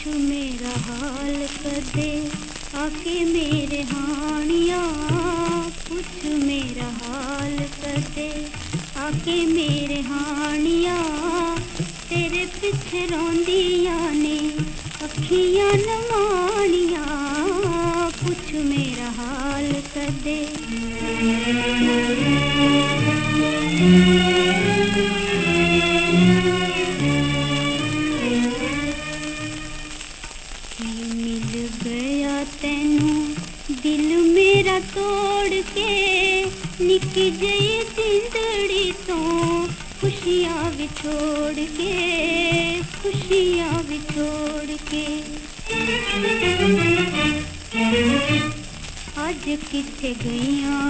کاش میرا حال کدے آ میرے پوچھ میرا حال کدے آکے میرے ہانیا تیرے پیچھے روندیاں نے اکھیاں نمانیاں پوچھ میرا حال کدے دل میرا توڑ کے نک گئی سندڑی تو خوشیاں بچھوڑ کے، خوشیاں بچھوڑ کے۔ اج کتنے گئیاں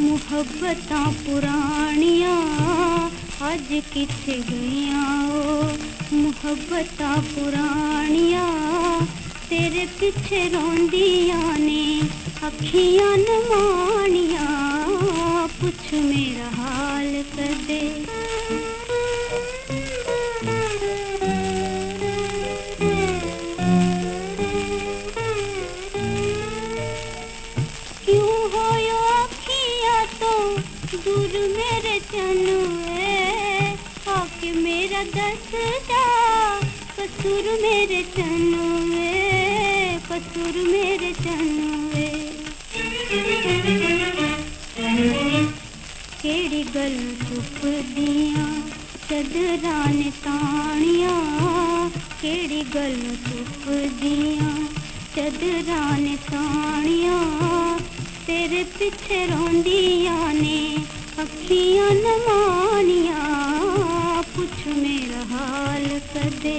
محبت پرانیاں اج کتنے گئیاں محبت پرانیاں۔ تیرے پیچھے روندیاں اکھیاں نمانیاں پوچھ میرا حال کر دے کیوں ہویا اکھیاں تو دور میرے چنو ہے آ کے میرا دستا قصور میرے چنو ہے قصور میرے چنو گل چپ دیا کیڑی گل چپ دیا چدرا تانیا تیرے روندیاں نے اکھیاں نمانیاں پوچھ میرا حال کدے